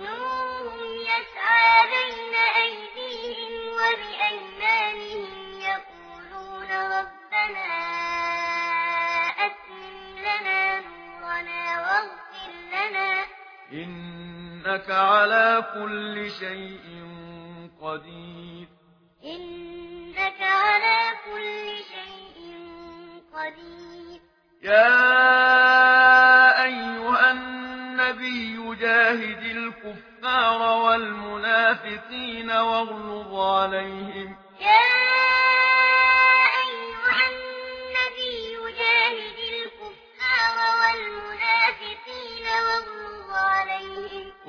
يسعى بين أيديهم يقولون ربنا لنا نورنا واغفر لنا. إنك على كل شيء قدير. إنك على كل شيء قدير. يا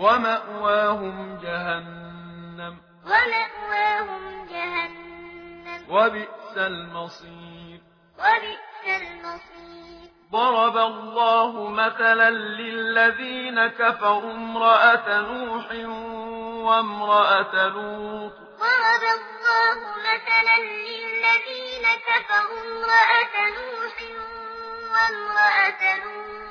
ومأواهم جهنم. ومأواهم جهنم. وبئس المصير. وبئس المصير. ضرب الله مثلا للذين كفروا امرأة نوح وامرأة لوط. ضرب الله مثلا للذين كفروا امرأة نوح وامرأة لوط.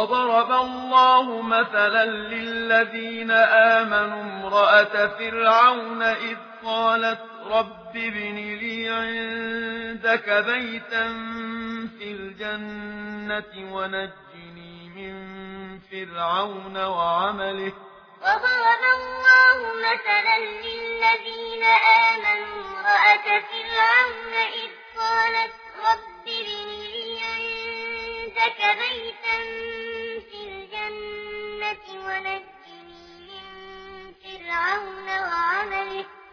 وضرب الله مثلا للذين آمنوا امْرَأَتَ فرعون إذ قالت رب ابن لي عندك بيتا في الجنة ونجني من فرعون وعمله وضرب الله مثلا للذين آمنوا امْرَأَتَ فرعون إذ قالت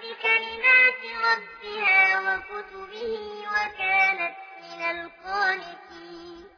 بكلمات ربها وكتبه وكانت من القانتين.